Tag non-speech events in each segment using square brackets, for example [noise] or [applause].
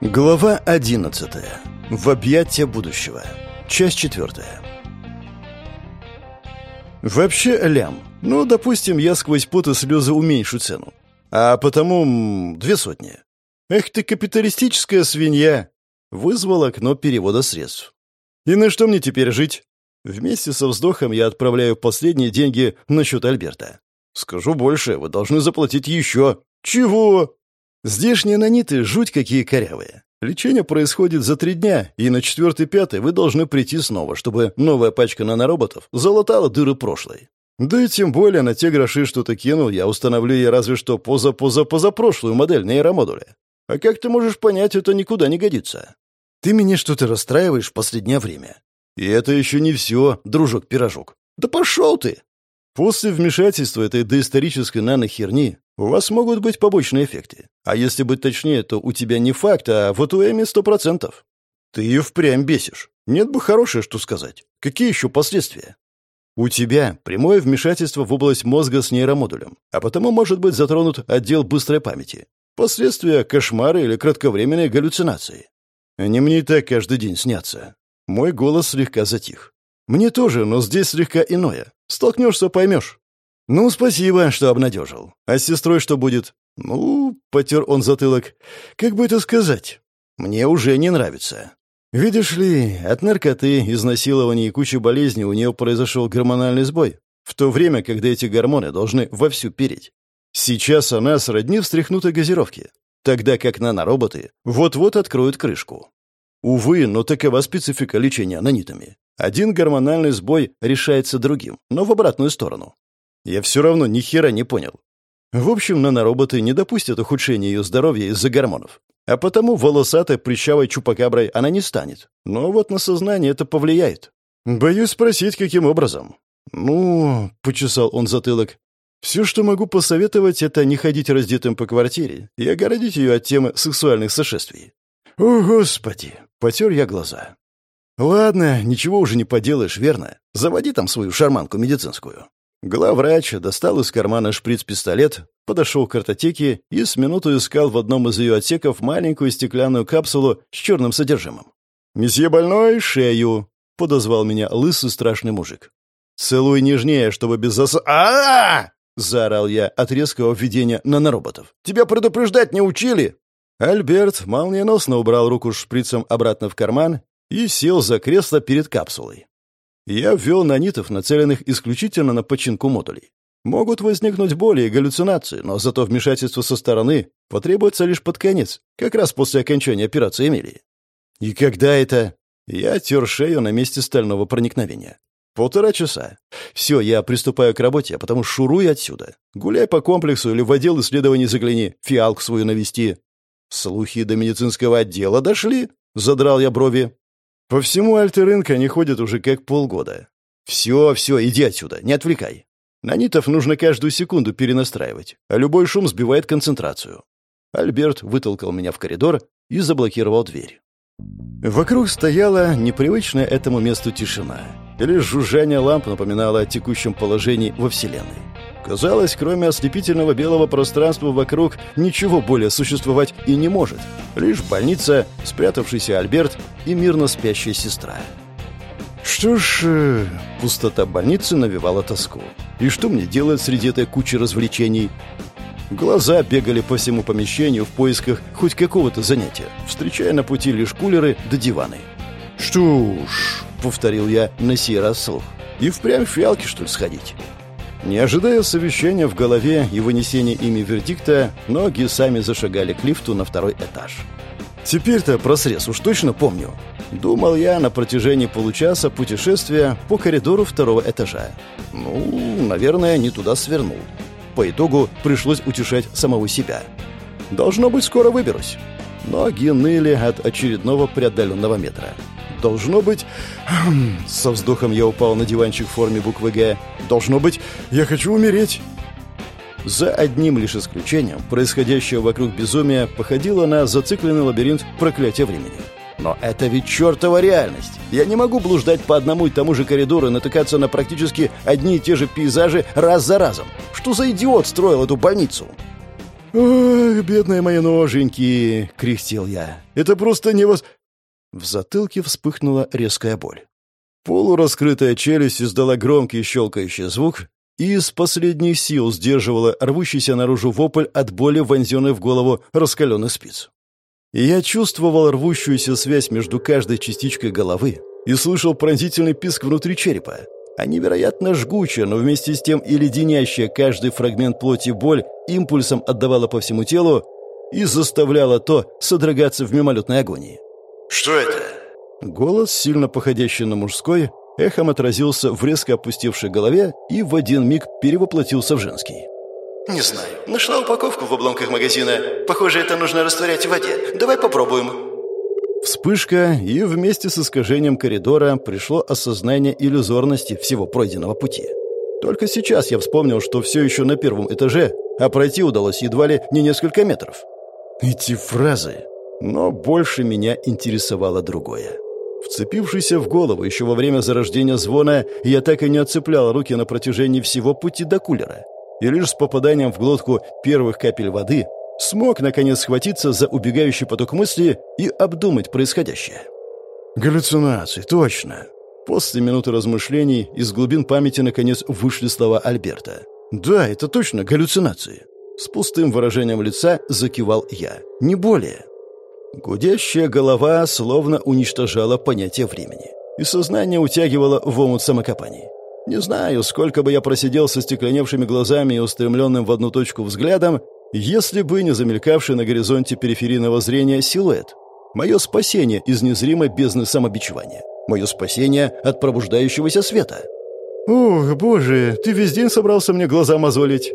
Глава 11. В объятия будущего. Часть 4. Вообще, лям. Ну, допустим, я сквозь пот и слезы уменьшу цену. А потому две сотни. Эх ты, капиталистическая свинья. Вызвал окно перевода средств. И на что мне теперь жить? Вместе со вздохом я отправляю последние деньги на счет Альберта. Скажу больше, вы должны заплатить еще. Чего? Здешние наниты жуть какие корявые. Лечение происходит за три дня, и на четвертый-пятый вы должны прийти снова, чтобы новая пачка нанороботов залатала дыры прошлой. Да и тем более на те гроши, что ты кинул, я установлю ей разве что поза-поза-позапрошлую модель нейромодуля. А как ты можешь понять, это никуда не годится. Ты меня что-то расстраиваешь в последнее время. И это еще не все, дружок-пирожок. Да пошел ты! После вмешательства этой доисторической нанохерни у вас могут быть побочные эффекты. А если быть точнее, то у тебя не факт, а в АТУЭМе сто процентов. Ты ее впрямь бесишь. Нет бы хорошее, что сказать. Какие еще последствия? У тебя прямое вмешательство в область мозга с нейромодулем, а потому может быть затронут отдел быстрой памяти. Последствия – кошмары или кратковременные галлюцинации. Они мне и так каждый день снятся. Мой голос слегка затих. Мне тоже, но здесь слегка иное. Столкнешься – поймешь. «Ну, спасибо, что обнадежил. А с сестрой что будет?» «Ну, — потер он затылок, — как бы это сказать? Мне уже не нравится. Видишь ли, от наркоты, изнасилований и кучи болезней у нее произошел гормональный сбой, в то время, когда эти гормоны должны вовсю переть. Сейчас она сродни встряхнутой газировки, тогда как нанороботы вот-вот откроют крышку. Увы, но такова специфика лечения нанитами. Один гормональный сбой решается другим, но в обратную сторону. Я все равно ни хера не понял. В общем, нанороботы не допустят ухудшения ее здоровья из-за гормонов. А потому волосатой, прыщавой чупакаброй она не станет. Но вот на сознание это повлияет. Боюсь спросить, каким образом. «Ну...» — почесал он затылок. «Все, что могу посоветовать, это не ходить раздетым по квартире и огородить ее от темы сексуальных сошествий». «О, Господи!» — потер я глаза. «Ладно, ничего уже не поделаешь, верно? Заводи там свою шарманку медицинскую». Главврач достал из кармана шприц-пистолет, подошел к картотеке и с минуту искал в одном из ее отсеков маленькую стеклянную капсулу с черным содержимым. «Месье больной, шею!» — подозвал меня лысый страшный мужик. «Целуй нежнее, чтобы без зас... а, -а, заорал я от резкого введения нанороботов. «Тебя предупреждать не учили!» Альберт молниеносно убрал руку с шприцем обратно в карман и сел за кресло перед капсулой. Я ввел нанитов, нацеленных исключительно на починку модулей. Могут возникнуть боли и галлюцинации, но зато вмешательство со стороны потребуется лишь под конец, как раз после окончания операции Эмилии. И когда это? Я тер шею на месте стального проникновения. Полтора часа. Все, я приступаю к работе, а потому шуруй отсюда. Гуляй по комплексу или в отдел исследований загляни, фиалку свою навести. Слухи до медицинского отдела дошли? Задрал я брови. По всему Альтерынка они ходят уже как полгода. Все, все, иди отсюда, не отвлекай. Нанитов нужно каждую секунду перенастраивать, а любой шум сбивает концентрацию. Альберт вытолкал меня в коридор и заблокировал дверь. Вокруг стояла непривычная этому месту тишина. Лишь жужжание ламп напоминало о текущем положении во Вселенной. Казалось, кроме ослепительного белого пространства вокруг, ничего более существовать и не может. Лишь больница, спрятавшийся Альберт и мирно спящая сестра. Что ж, э, пустота больницы навевала тоску. И что мне делать среди этой кучи развлечений? Глаза бегали по всему помещению в поисках хоть какого-то занятия, встречая на пути лишь кулеры да диваны. «Что ж», — повторил я на сей раз слух, — «и впрямь в фиалки, что ли, сходить?» Не ожидая совещания в голове и вынесения ими вердикта, ноги сами зашагали к лифту на второй этаж. «Теперь-то про срез уж точно помню», — думал я на протяжении получаса путешествия по коридору второго этажа. «Ну, наверное, не туда свернул». По итогу пришлось утешать самого себя. «Должно быть, скоро выберусь». Ноги ныли от очередного преодоленного метра. Должно быть... Со вздохом я упал на диванчик в форме буквы «Г». Должно быть, я хочу умереть. За одним лишь исключением, происходящее вокруг безумия походило на зацикленный лабиринт проклятия времени. Но это ведь чертова реальность. Я не могу блуждать по одному и тому же коридору и натыкаться на практически одни и те же пейзажи раз за разом. Что за идиот строил эту больницу? «Ох, бедные мои ноженьки!» — кряхтел я. «Это просто невоз...» В затылке вспыхнула резкая боль. Полураскрытая челюсть издала громкий щелкающий звук и из последних сил сдерживала рвущийся наружу вопль от боли, вонзенной в голову раскаленных спиц. Я чувствовал рвущуюся связь между каждой частичкой головы и слышал пронзительный писк внутри черепа, а невероятно жгучая, но вместе с тем и леденящая каждый фрагмент плоти боль импульсом отдавала по всему телу и заставляла то содрогаться в мимолетной агонии. «Что это?» Голос, сильно походящий на мужской, эхом отразился в резко опустевшей голове и в один миг перевоплотился в женский. «Не знаю. Нашла упаковку в обломках магазина. Похоже, это нужно растворять в воде. Давай попробуем». Вспышка, и вместе с искажением коридора пришло осознание иллюзорности всего пройденного пути. Только сейчас я вспомнил, что все еще на первом этаже, а пройти удалось едва ли не несколько метров. Эти фразы. Но больше меня интересовало другое. Вцепившийся в голову еще во время зарождения звона, я так и не отцеплял руки на протяжении всего пути до кулера. И лишь с попаданием в глотку первых капель воды смог, наконец, схватиться за убегающий поток мысли и обдумать происходящее. Галлюцинации, точно. После минуты размышлений из глубин памяти, наконец, вышли слова Альберта. «Да, это точно галлюцинации». С пустым выражением лица закивал я. «Не более». Гудящая голова словно уничтожала понятие времени, и сознание утягивало в омут самокопаний. Не знаю, сколько бы я просидел со стекленевшими глазами и устремленным в одну точку взглядом, если бы не замелькавший на горизонте периферийного зрения силуэт. Мое спасение из незримой бездны самобичевания. Мое спасение от пробуждающегося света. «Ох, боже, ты весь день собрался мне глаза мозолить!»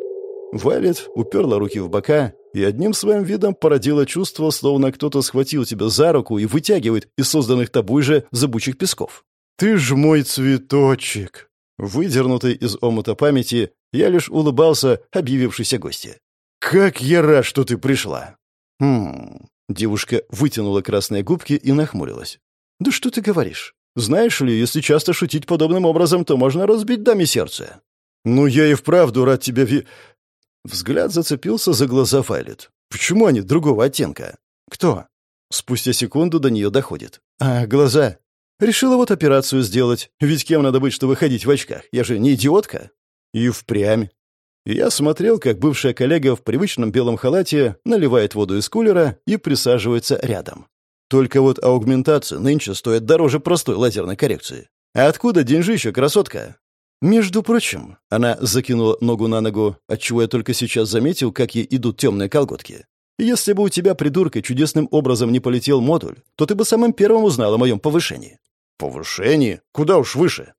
Вайлет уперла руки в бока и одним своим видом породила чувство, словно кто-то схватил тебя за руку и вытягивает из созданных тобой же зыбучих песков. «Ты ж мой цветочек!» Выдернутый из омута памяти, я лишь улыбался объявившейся гости. «Как я рад, что ты пришла!» «Хм...» Девушка вытянула красные губки и нахмурилась. «Да что ты говоришь? Знаешь ли, если часто шутить подобным образом, то можно разбить даме сердце». «Ну, я и вправду рад тебя ви...» Взгляд зацепился за глаза Файлет. «Почему они другого оттенка?» «Кто?» Спустя секунду до нее доходит. «А, глаза. Решила вот операцию сделать. Ведь кем надо быть, чтобы ходить в очках? Я же не идиотка». И впрямь. Я смотрел, как бывшая коллега в привычном белом халате наливает воду из кулера и присаживается рядом. Только вот аугментация нынче стоит дороже простой лазерной коррекции. А откуда деньжища, красотка? «Между прочим», — она закинула ногу на ногу, отчего я только сейчас заметил, как ей идут темные колготки. «Если бы у тебя, придурка, чудесным образом не полетел модуль, то ты бы самым первым узнал о моем повышении». «Повышении? Куда уж выше?»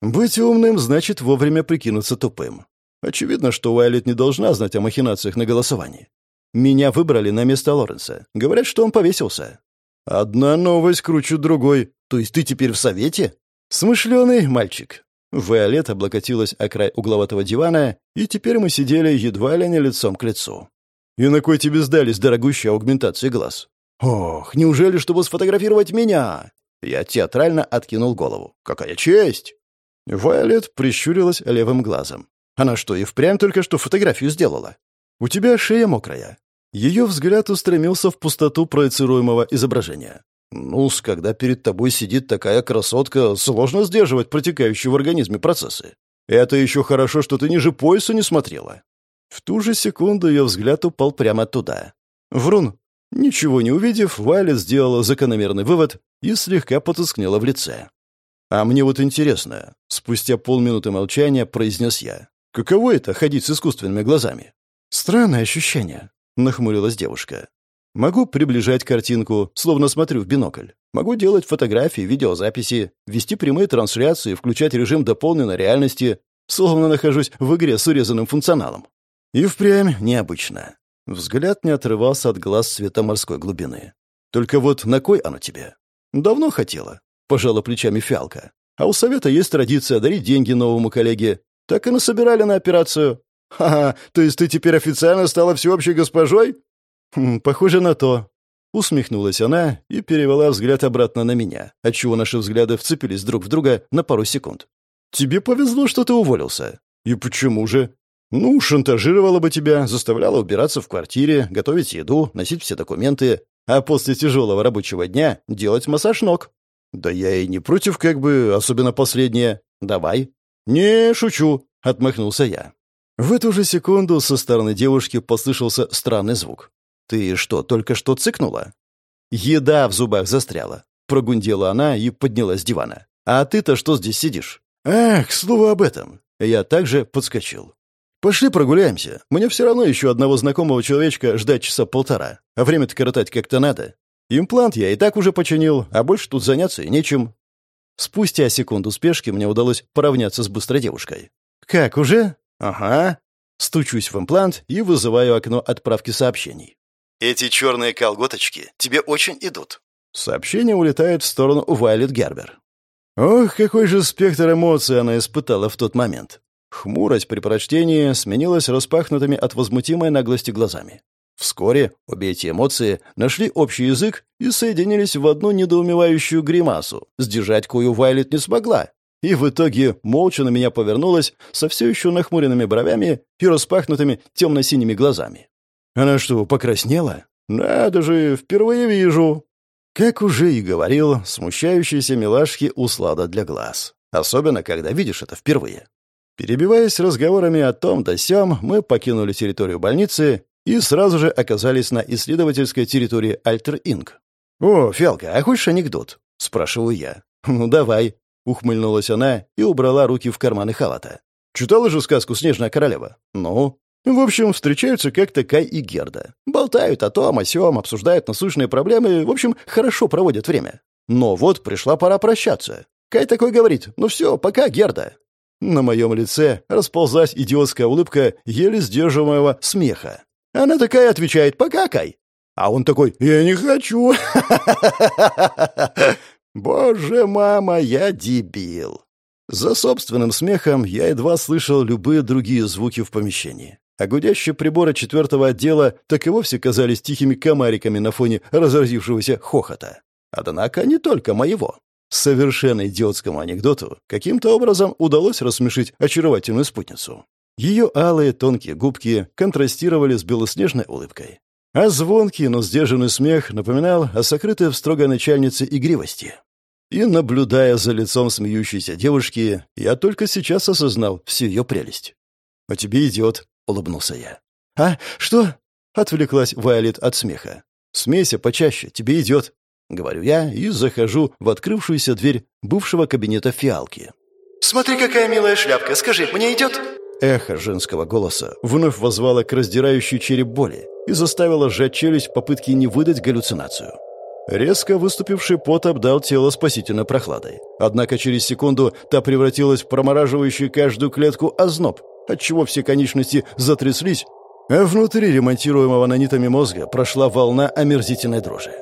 «Быть умным значит вовремя прикинуться тупым. Очевидно, что Уайлет не должна знать о махинациях на голосовании. Меня выбрали на место Лоренса. Говорят, что он повесился». «Одна новость круче другой. То есть ты теперь в совете?» «Смышленый мальчик. Виолет облокотилась о край угловатого дивана, и теперь мы сидели едва ли не лицом к лицу. «И на кой тебе сдались дорогущие аугментации глаз?» «Ох, неужели, чтобы сфотографировать меня?» Я театрально откинул голову. «Какая честь!» Виолет прищурилась левым глазом. «Она что, и впрямь только что фотографию сделала?» «У тебя шея мокрая». Ее взгляд устремился в пустоту проецируемого изображения. Ну когда перед тобой сидит такая красотка, сложно сдерживать протекающие в организме процессы. Это еще хорошо, что ты ниже пояса не смотрела». В ту же секунду ее взгляд упал прямо туда. Врун. Ничего не увидев, Вайлет сделала закономерный вывод и слегка потускнела в лице. «А мне вот интересно», — спустя полминуты молчания произнес я. «Каково это — ходить с искусственными глазами?» «Странное ощущение», — нахмурилась девушка. Могу приближать картинку, словно смотрю в бинокль. Могу делать фотографии, видеозаписи, вести прямые трансляции, включать режим дополненной реальности, словно нахожусь в игре с урезанным функционалом. И впрямь необычно. Взгляд не отрывался от глаз цвета морской глубины. Только вот на кой оно тебе? Давно хотела. Пожала плечами фиалка. А у совета есть традиция дарить деньги новому коллеге. Так и насобирали на операцию. Ха-ха, то есть ты теперь официально стала всеобщей госпожой? Хм, «Похоже на то». Усмехнулась она и перевела взгляд обратно на меня, отчего наши взгляды вцепились друг в друга на пару секунд. «Тебе повезло, что ты уволился». «И почему же?» Ну, шантажировала бы тебя, заставляла убираться в квартире, готовить еду, носить все документы, а после тяжелого рабочего дня делать массаж ног. Да я и не против, как бы, особенно последнее. Давай. Не, шучу, отмахнулся я. В эту же секунду со стороны девушки послышался странный звук. «Ты что, только что цыкнула?» «Еда в зубах застряла», — прогундела она и поднялась с дивана. «А ты-то что здесь сидишь?» «Ах, слово об этом!» Я также подскочил. «Пошли прогуляемся. Мне все равно еще одного знакомого человечка ждать часа полтора. А время-то коротать как-то надо. Имплант я и так уже починил, а больше тут заняться и нечем». Спустя секунду спешки мне удалось поравняться с быстрой девушкой. «Как, уже?» «Ага». Стучусь в имплант и вызываю окно отправки сообщений. «Эти черные колготочки тебе очень идут». Сообщение улетает в сторону Вайлет Гербер. Ох, какой же спектр эмоций она испытала в тот момент. Хмурость при прочтении сменилась распахнутыми от возмутимой наглости глазами. Вскоре обе эти эмоции нашли общий язык и соединились в одну недоумевающую гримасу, сдержать кою Вайлет не смогла. И в итоге молча на меня повернулась со все еще нахмуренными бровями и распахнутыми темно-синими глазами. Она что, покраснела? Надо же, впервые вижу. Как уже и говорил, смущающиеся милашки услада для глаз. Особенно, когда видишь это впервые. Перебиваясь разговорами о том да сём, мы покинули территорию больницы и сразу же оказались на исследовательской территории Альтер Инк. «О, Фиалка, а хочешь анекдот?» — спрашиваю я. «Ну, давай», — ухмыльнулась она и убрала руки в карманы халата. «Читала же сказку «Снежная королева»?» «Ну?» В общем, встречаются как-то Кай и Герда. Болтают о том, о сём, обсуждают насущные проблемы, в общем, хорошо проводят время. Но вот пришла пора прощаться. Кай такой говорит, ну все, пока, Герда. На моем лице расползлась идиотская улыбка еле сдерживаемого смеха. Она такая отвечает «Пока, Кай». А он такой «Я не хочу». [laughs] Боже, мама, я дебил. За собственным смехом я едва слышал любые другие звуки в помещении. А гудящие приборы четвертого отдела так и вовсе казались тихими комариками на фоне разразившегося хохота. Однако не только моего. Совершенно идиотскому анекдоту каким-то образом удалось рассмешить очаровательную спутницу. Ее алые тонкие губки контрастировали с белоснежной улыбкой. А звонкий, но сдержанный смех напоминал о сокрытой в строгой начальнице игривости. И, наблюдая за лицом смеющейся девушки, я только сейчас осознал всю ее прелесть. «А тебе идет», — улыбнулся я. «А, что?» — отвлеклась Вайолет от смеха. «Смейся почаще, тебе идет», — говорю я и захожу в открывшуюся дверь бывшего кабинета фиалки. «Смотри, какая милая шляпка. Скажи, мне идет?» Эхо женского голоса вновь возвало к раздирающей череп боли и заставило сжать челюсть в попытке не выдать галлюцинацию. Резко выступивший пот обдал тело спасительной прохладой. Однако через секунду та превратилась в промораживающую каждую клетку озноб, отчего все конечности затряслись, а внутри ремонтируемого нанитами мозга прошла волна омерзительной дрожи.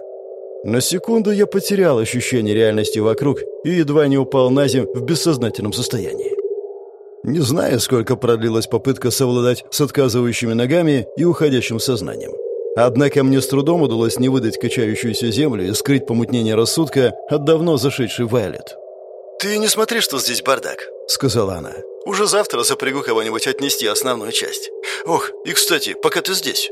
На секунду я потерял ощущение реальности вокруг и едва не упал на землю в бессознательном состоянии. Не знаю, сколько продлилась попытка совладать с отказывающими ногами и уходящим сознанием. Однако мне с трудом удалось не выдать качающуюся землю и скрыть помутнение рассудка от давно зашедшей Вайлет. «Ты не смотри, что здесь бардак», — сказала она. «Уже завтра запрягу кого-нибудь отнести основную часть. Ох, и, кстати, пока ты здесь,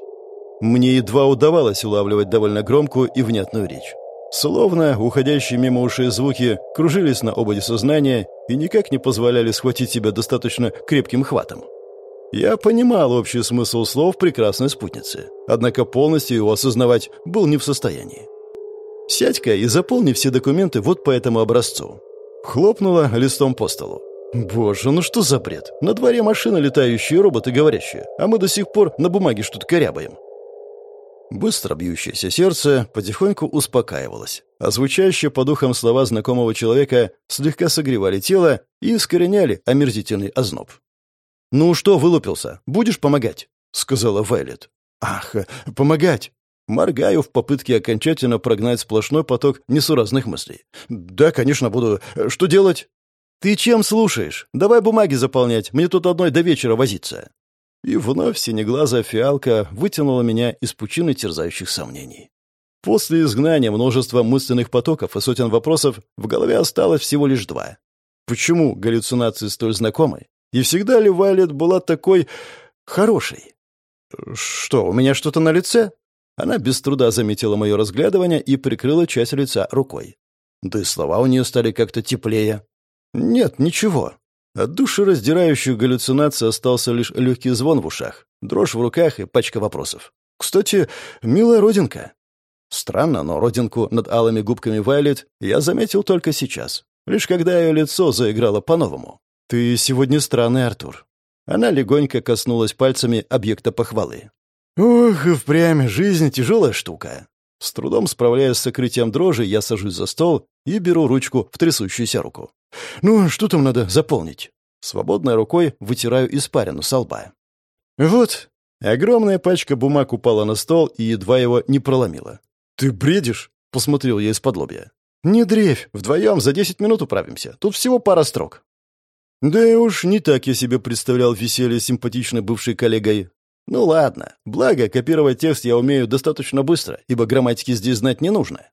мне едва удавалось улавливать довольно громкую и внятную речь. Словно уходящие мимо ушей звуки кружились на ободе сознания и никак не позволяли схватить себя достаточно крепким хватом. Я понимал общий смысл слов прекрасной спутницы, однако полностью его осознавать был не в состоянии. «Сядь-ка и заполни все документы вот по этому образцу». Хлопнула листом по столу. «Боже, ну что за бред? На дворе машины летающие, роботы говорящие, а мы до сих пор на бумаге что-то корябаем». Быстро бьющееся сердце потихоньку успокаивалось, а звучащие по духам слова знакомого человека слегка согревали тело и искореняли омерзительный озноб. «Ну что вылупился? Будешь помогать?» — сказала Вайлет. «Ах, помогать!» Моргаю в попытке окончательно прогнать сплошной поток несуразных мыслей. «Да, конечно, буду. Что делать?» «Ты чем слушаешь? Давай бумаги заполнять. Мне тут одной до вечера возиться». И вновь синеглазая фиалка вытянула меня из пучины терзающих сомнений. После изгнания множества мысленных потоков и сотен вопросов в голове осталось всего лишь два. Почему галлюцинации столь знакомы? И всегда ли Вайлет была такой... Хороший. Что, у меня что-то на лице? Она без труда заметила мое разглядывание и прикрыла часть лица рукой. Да и слова у нее стали как-то теплее. Нет, ничего. От душераздирающих галлюцинаций остался лишь легкий звон в ушах, дрожь в руках и пачка вопросов. Кстати, милая родинка. Странно, но родинку над алыми губками Вайлет я заметил только сейчас, лишь когда ее лицо заиграло по-новому. «Ты сегодня странный, Артур». Она легонько коснулась пальцами объекта похвалы. «Ох, и впрямь, жизнь тяжелая штука». С трудом справляясь с сокрытием дрожи, я сажусь за стол и беру ручку в трясущуюся руку. «Ну, что там надо заполнить?» Свободной рукой вытираю испарину со лба. «Вот». Огромная пачка бумаг упала на стол и едва его не проломила. «Ты бредишь?» — посмотрел я из-под лобья. «Не дрейфь, вдвоем за десять минут управимся. Тут всего пара строк». Да и уж не так я себе представлял веселье симпатичной бывшей коллегой. Ну ладно, благо копировать текст я умею достаточно быстро, ибо грамматики здесь знать не нужно.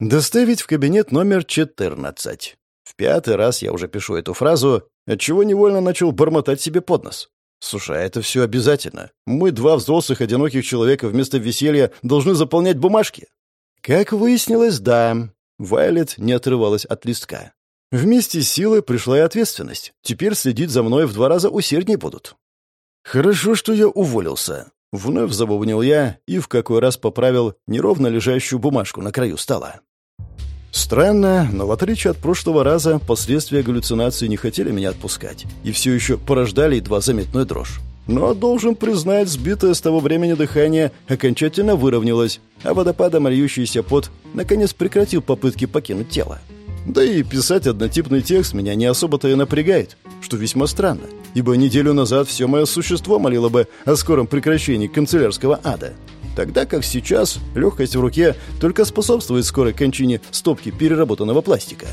Доставить в кабинет номер 14. В пятый раз я уже пишу эту фразу, отчего невольно начал бормотать себе под нос. Слушай, а это все обязательно. Мы, два взрослых одиноких человека, вместо веселья должны заполнять бумажки. Как выяснилось, да. Вайлет не отрывалась от листка. Вместе с силой пришла и ответственность. Теперь следить за мной в два раза усерднее будут. Хорошо, что я уволился. Вновь забубнил я и в какой раз поправил неровно лежащую бумажку на краю стола. Странно, но в отличие от прошлого раза, последствия галлюцинации не хотели меня отпускать и все еще порождали едва заметную дрожь. Но, должен признать, сбитое с того времени дыхание окончательно выровнялось, а водопадом льющийся пот наконец прекратил попытки покинуть тело. Да и писать однотипный текст меня не особо-то и напрягает, что весьма странно, ибо неделю назад все мое существо молило бы о скором прекращении канцелярского ада. Тогда как сейчас легкость в руке только способствует скорой кончине стопки переработанного пластика.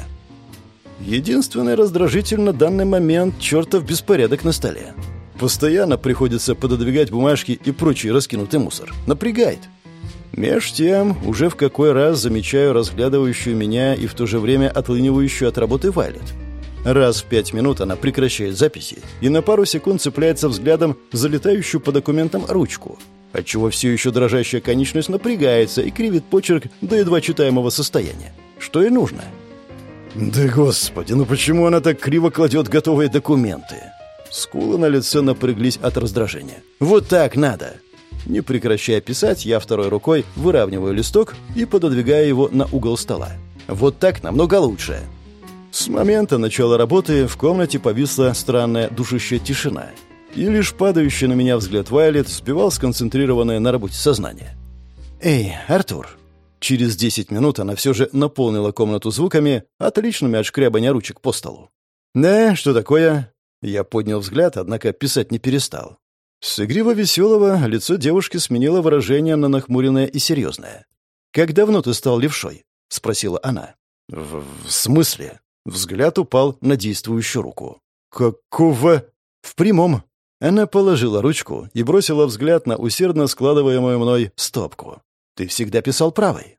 Единственный раздражитель на данный момент — чертов беспорядок на столе. Постоянно приходится пододвигать бумажки и прочий раскинутый мусор. Напрягает. Меж тем, уже в какой раз замечаю разглядывающую меня и в то же время отлынивающую от работы Вайлет. Раз в пять минут она прекращает записи и на пару секунд цепляется взглядом залетающую по документам ручку, отчего все еще дрожащая конечность напрягается и кривит почерк до едва читаемого состояния. Что и нужно. Да господи, ну почему она так криво кладет готовые документы? Скулы на лице напряглись от раздражения. Вот так надо. Не прекращая писать, я второй рукой выравниваю листок и пододвигаю его на угол стола. Вот так намного лучше. С момента начала работы в комнате повисла странная душащая тишина. И лишь падающий на меня взгляд Вайлет сбивал сконцентрированное на работе сознание. «Эй, Артур!» Через десять минут она все же наполнила комнату звуками, отличными от шкрябания ручек по столу. «Да, что такое?» Я поднял взгляд, однако писать не перестал. С игриво-веселого лицо девушки сменило выражение на нахмуренное и серьезное. «Как давно ты стал левшой?» — спросила она. «В, в смысле?» Взгляд упал на действующую руку. «Какого?» «В прямом». Она положила ручку и бросила взгляд на усердно складываемую мной стопку. «Ты всегда писал правой».